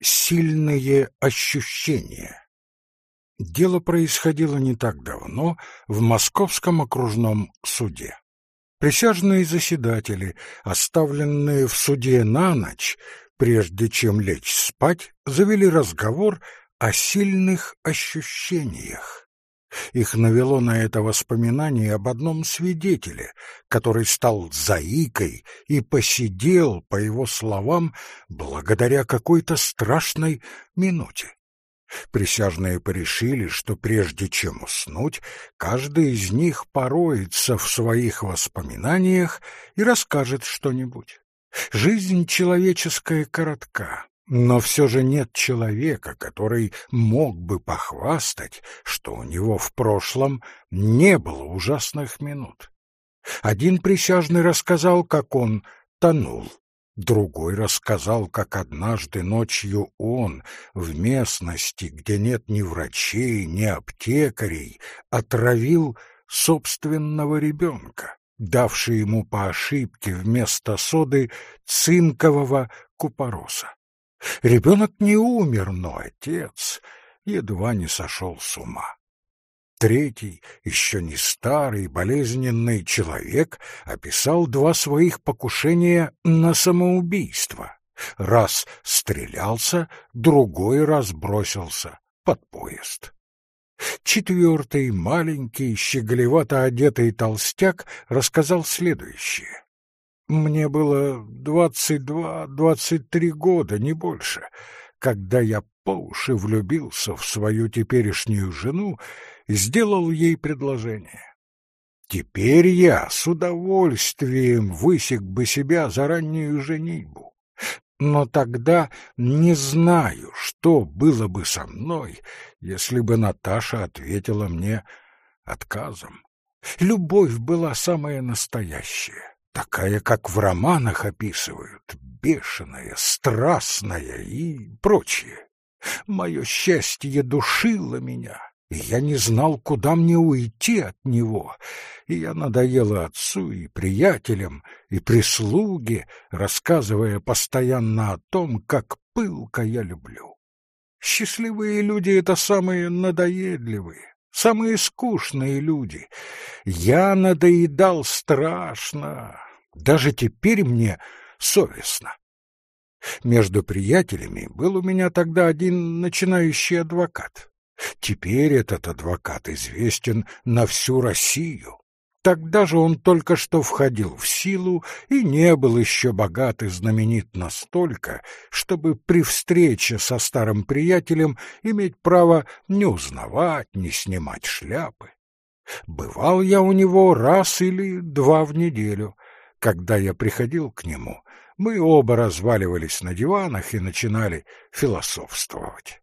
Сильные ощущения. Дело происходило не так давно в Московском окружном суде. Присяжные заседатели, оставленные в суде на ночь, прежде чем лечь спать, завели разговор о сильных ощущениях. Их навело на это воспоминание об одном свидетеле, который стал заикой и посидел, по его словам, благодаря какой-то страшной минуте. Присяжные порешили, что прежде чем уснуть, каждый из них пороется в своих воспоминаниях и расскажет что-нибудь. Жизнь человеческая коротка, но все же нет человека, который мог бы похвастать, что у него в прошлом не было ужасных минут. Один присяжный рассказал, как он тонул. Другой рассказал, как однажды ночью он в местности, где нет ни врачей, ни аптекарей, отравил собственного ребенка, давший ему по ошибке вместо соды цинкового купороса. Ребенок не умер, но отец едва не сошел с ума. Третий, еще не старый, болезненный человек, описал два своих покушения на самоубийство. Раз стрелялся, другой раз бросился под поезд. Четвертый, маленький, щеголевато одетый толстяк рассказал следующее. Мне было двадцать два-двадцать три года, не больше, когда я по уши влюбился в свою теперешнюю жену и сделал ей предложение. Теперь я с удовольствием высек бы себя за раннюю женитьбу. Но тогда не знаю, что было бы со мной, если бы Наташа ответила мне отказом. Любовь была самая настоящая такая, как в романах описывают, бешеная, страстная и прочее. Мое счастье душило меня, и я не знал, куда мне уйти от него, и я надоела отцу и приятелям, и прислуге, рассказывая постоянно о том, как пылко я люблю. Счастливые люди — это самые надоедливые, самые скучные люди. Я надоедал страшно, даже теперь мне совестно. Между приятелями был у меня тогда один начинающий адвокат. Теперь этот адвокат известен на всю Россию. Тогда же он только что входил в силу и не был еще богат и знаменит настолько, чтобы при встрече со старым приятелем иметь право не узнавать, не снимать шляпы. Бывал я у него раз или два в неделю — когда я приходил к нему, мы оба разваливались на диванах и начинали философствовать.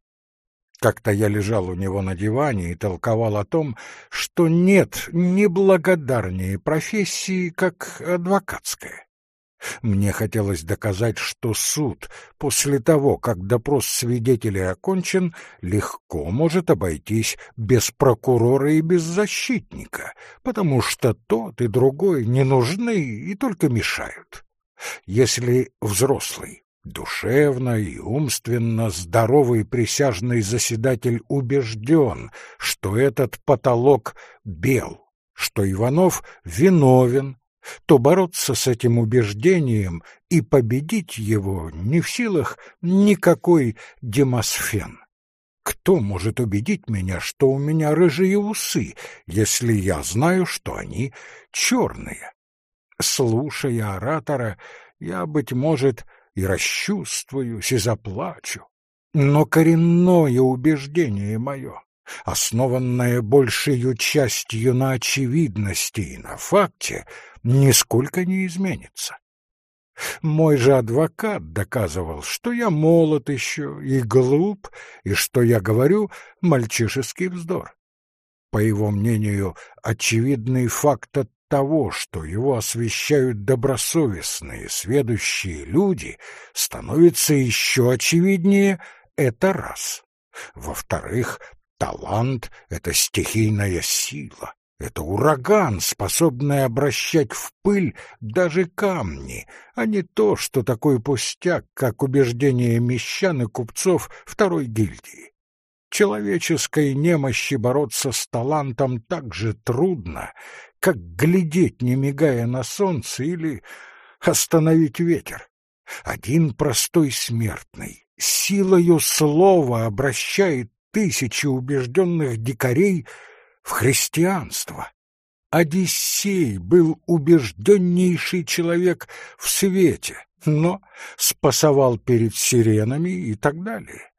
Как-то я лежал у него на диване и толковал о том, что нет неблагодарнее профессии, как адвокатская. Мне хотелось доказать, что суд после того, как допрос свидетелей окончен, легко может обойтись без прокурора и без защитника, потому что тот и другой не нужны и только мешают. Если взрослый, душевно и умственно здоровый присяжный заседатель убежден, что этот потолок бел, что Иванов виновен, то бороться с этим убеждением и победить его не в силах никакой демосфен. Кто может убедить меня, что у меня рыжие усы, если я знаю, что они черные? Слушая оратора, я, быть может, и расчувствуюсь, и заплачу. Но коренное убеждение мое, основанное большей частью на очевидности и на факте, нисколько не изменится. Мой же адвокат доказывал, что я молод еще и глуп, и что я говорю мальчишеский вздор. По его мнению, очевидный факт от того, что его освещают добросовестные, сведущие люди, становится еще очевиднее — это раз. Во-вторых, талант — это стихийная сила, Это ураган, способный обращать в пыль даже камни, а не то, что такой пустяк, как убеждение мещан и купцов второй гильдии. Человеческой немощи бороться с талантом так же трудно, как глядеть, не мигая на солнце, или остановить ветер. Один простой смертный силою слова обращает тысячи убежденных дикарей в христианство. Одиссей был убежденнейший человек в свете, но спасовал перед сиренами и так далее.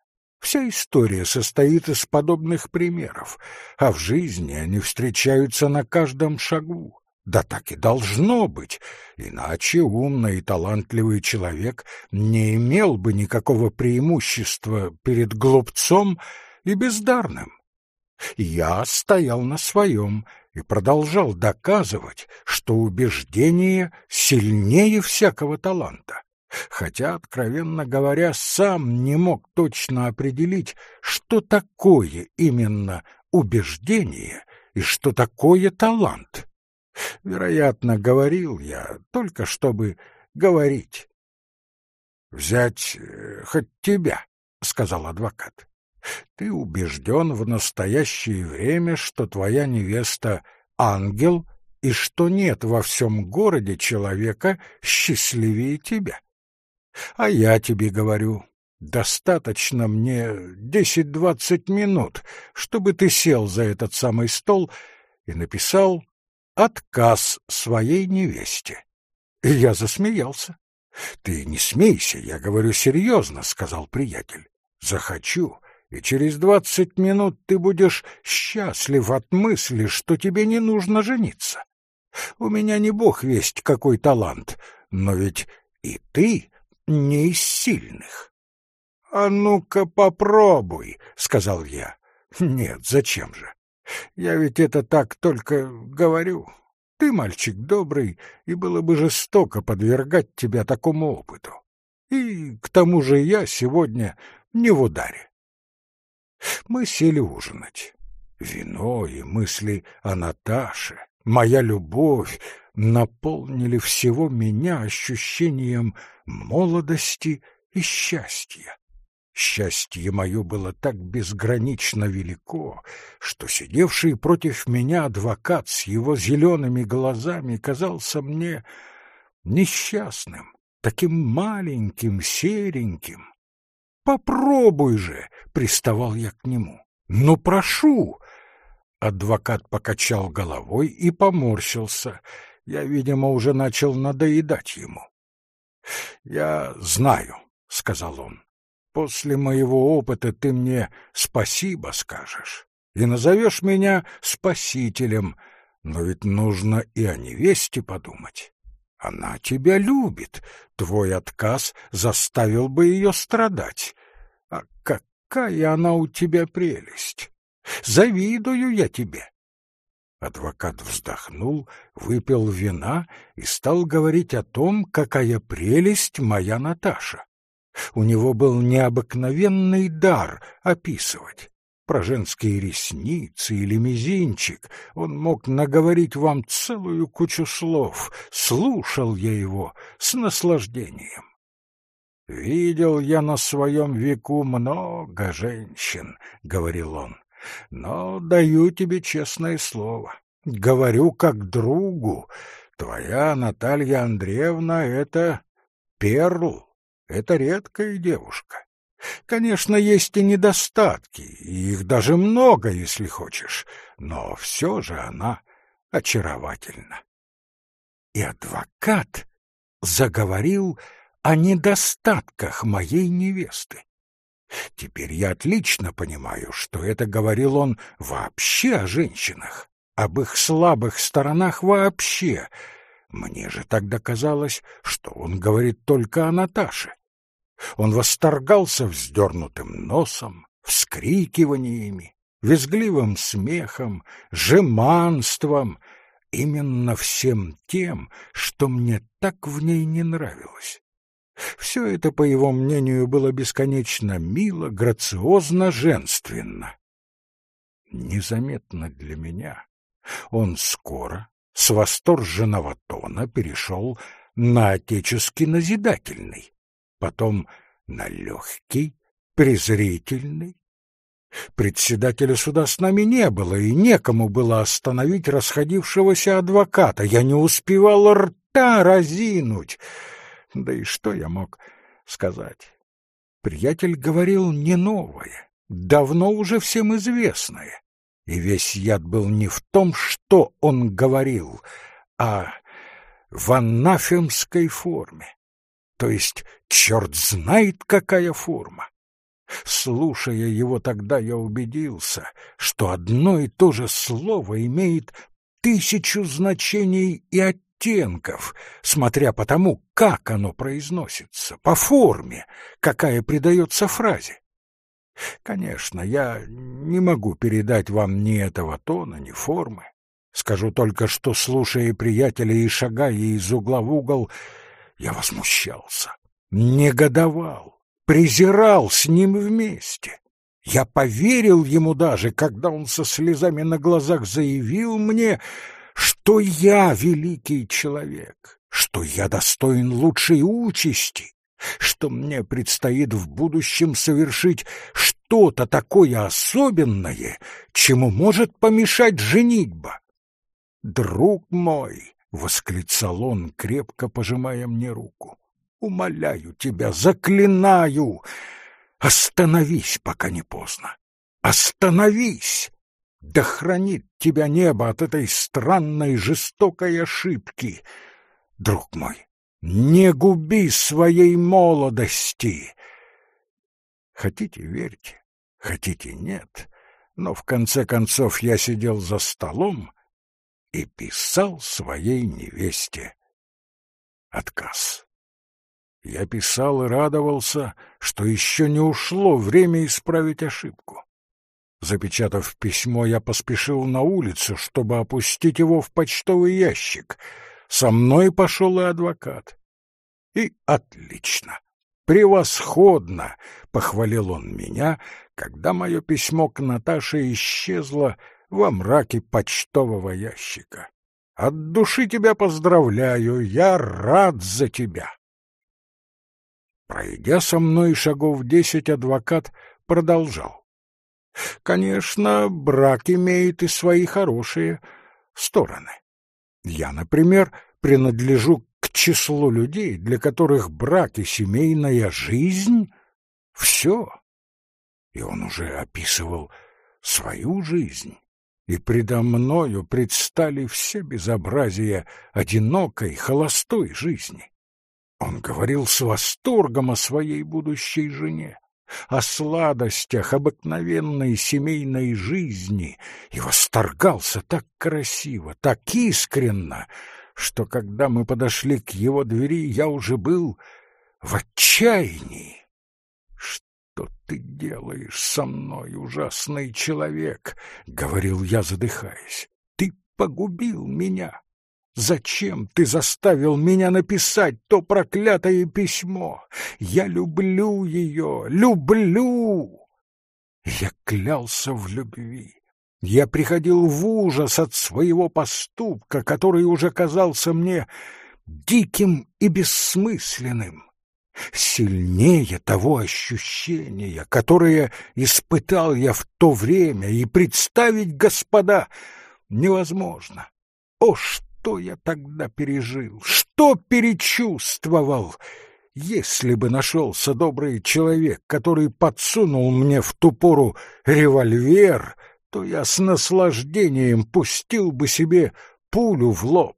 Вся история состоит из подобных примеров, а в жизни они встречаются на каждом шагу. Да так и должно быть, иначе умный и талантливый человек не имел бы никакого преимущества перед глупцом и бездарным. Я стоял на своем и продолжал доказывать, что убеждение сильнее всякого таланта, хотя, откровенно говоря, сам не мог точно определить, что такое именно убеждение и что такое талант. Вероятно, говорил я только чтобы говорить. «Взять э, хоть тебя», — сказал адвокат. Ты убежден в настоящее время, что твоя невеста — ангел, и что нет во всем городе человека счастливее тебя. А я тебе говорю, достаточно мне десять-двадцать минут, чтобы ты сел за этот самый стол и написал отказ своей невесте. И я засмеялся. — Ты не смейся, я говорю серьезно, — сказал приятель. — Захочу, и через двадцать минут ты будешь счастлив от мысли, что тебе не нужно жениться. У меня не бог весть какой талант, но ведь и ты не из сильных. — А ну-ка попробуй, — сказал я. — Нет, зачем же? Я ведь это так только говорю. Ты мальчик добрый, и было бы жестоко подвергать тебя такому опыту. И к тому же я сегодня не в ударе. Мы сели ужинать. Вино и мысли о Наташе, моя любовь, наполнили всего меня ощущением молодости и счастья. Счастье мое было так безгранично велико, что сидевший против меня адвокат с его зелеными глазами казался мне несчастным, таким маленьким, сереньким, Попробуй же, приставал я к нему. Ну, прошу. Адвокат покачал головой и поморщился. Я, видимо, уже начал надоедать ему. Я знаю, сказал он. После моего опыта ты мне спасибо скажешь и назовешь меня спасителем, но ведь нужно и о невесте подумать. Она тебя любит. Твой отказ заставил бы ее страдать. А какая она у тебя прелесть! Завидую я тебе. Адвокат вздохнул, выпил вина и стал говорить о том, какая прелесть моя Наташа. У него был необыкновенный дар описывать. Про женские ресницы или мизинчик он мог наговорить вам целую кучу слов. Слушал я его с наслаждением. «Видел я на своем веку много женщин», — говорил он, — «но даю тебе честное слово, говорю как другу, твоя Наталья Андреевна — это перл, это редкая девушка. Конечно, есть и недостатки, и их даже много, если хочешь, но все же она очаровательна. И адвокат заговорил о недостатках моей невесты. Теперь я отлично понимаю, что это говорил он вообще о женщинах, об их слабых сторонах вообще. Мне же тогда казалось, что он говорит только о Наташе. Он восторгался вздернутым носом, вскрикиваниями, визгливым смехом, жеманством, именно всем тем, что мне так в ней не нравилось. Все это, по его мнению, было бесконечно мило, грациозно, женственно. Незаметно для меня Он скоро с восторженного тона перешел на отеческий назидательный, потом на легкий, презрительный. Председателя суда с нами не было, и некому было остановить расходившегося адвоката. Я не успевал рта разинуть. Да и что я мог сказать? Приятель говорил не новое, давно уже всем известное. И весь яд был не в том, что он говорил, а в анафемской форме. То есть черт знает, какая форма. Слушая его тогда, я убедился, что одно и то же слово имеет тысячу значений и оттенков, смотря по тому, как оно произносится, по форме, какая придается фразе. Конечно, я не могу передать вам ни этого тона, ни формы. Скажу только, что, слушая приятеля и шагая из угла в угол, я возмущался, негодовал, презирал с ним вместе. Я поверил ему даже, когда он со слезами на глазах заявил мне, что я великий человек, что я достоин лучшей участи, что мне предстоит в будущем совершить что-то такое особенное, чему может помешать женитьба. «Друг мой!» — восклицал он, крепко пожимая мне руку. «Умоляю тебя, заклинаю! Остановись, пока не поздно! Остановись! Да хранит тебя небо от этой странной жестокой ошибки! Друг мой, не губи своей молодости!» Хотите — верьте, хотите — нет, но в конце концов я сидел за столом и писал своей невесте отказ. Я писал и радовался, что еще не ушло время исправить ошибку. Запечатав письмо, я поспешил на улицу, чтобы опустить его в почтовый ящик. Со мной пошел и адвокат. И отлично, превосходно, — похвалил он меня, когда мое письмо к Наташе исчезло во мраке почтового ящика. От души тебя поздравляю, я рад за тебя. Пройдя со мной шагов десять, адвокат продолжал. Конечно, брак имеет и свои хорошие стороны. Я, например, принадлежу к числу людей, для которых брак и семейная жизнь — все. И он уже описывал свою жизнь и предо мною предстали все безобразия одинокой, холостой жизни. Он говорил с восторгом о своей будущей жене, о сладостях обыкновенной семейной жизни и восторгался так красиво, так искренно, что когда мы подошли к его двери, я уже был в отчаянии. «Что ты делаешь со мной, ужасный человек?» — говорил я, задыхаясь. «Ты погубил меня. Зачем ты заставил меня написать то проклятое письмо? Я люблю ее, люблю!» Я клялся в любви. Я приходил в ужас от своего поступка, который уже казался мне диким и бессмысленным сильнее того ощущения, которое испытал я в то время, и представить, господа, невозможно. О, что я тогда пережил, что перечувствовал! Если бы нашелся добрый человек, который подсунул мне в ту пору револьвер, то я с наслаждением пустил бы себе пулю в лоб.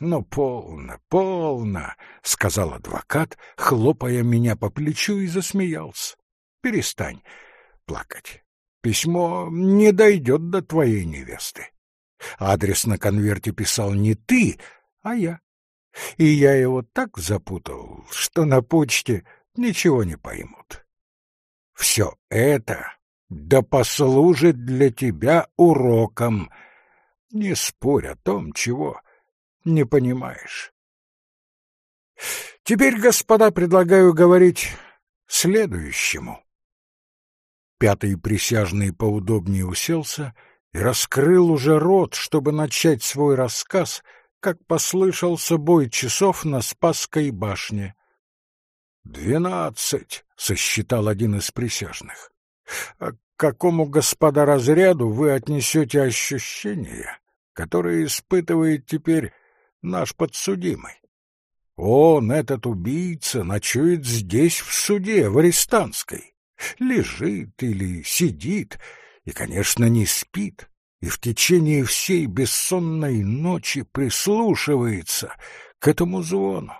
«Ну, полно, полно», — сказал адвокат, хлопая меня по плечу и засмеялся. «Перестань плакать. Письмо не дойдет до твоей невесты. Адрес на конверте писал не ты, а я. И я его так запутал, что на почте ничего не поймут. Все это да послужит для тебя уроком. Не спорь о том, чего не понимаешь. Теперь, господа, предлагаю говорить следующему. Пятый присяжный поудобнее уселся и раскрыл уже рот, чтобы начать свой рассказ, как послышался бой часов на Спасской башне. «Двенадцать», — сосчитал один из присяжных. «А к какому, господа, разряду вы отнесете ощущения, которые испытывает теперь наш подсудимый? Он, этот убийца, ночует здесь, в суде, в Арестанской. Лежит или сидит, и, конечно, не спит, и в течение всей бессонной ночи прислушивается к этому звону.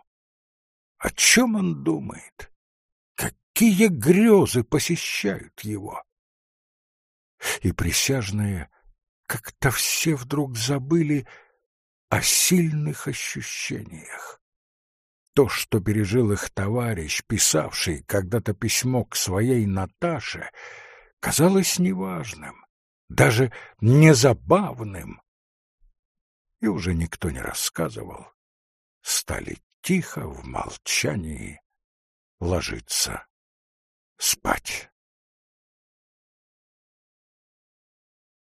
О чем он думает? Какие грезы посещают его? И присяжные как-то все вдруг забыли о сильных ощущениях. То, что пережил их товарищ, писавший когда-то письмо к своей Наташе, казалось неважным, даже незабавным. И уже никто не рассказывал. Стали тихо в молчании ложиться спать.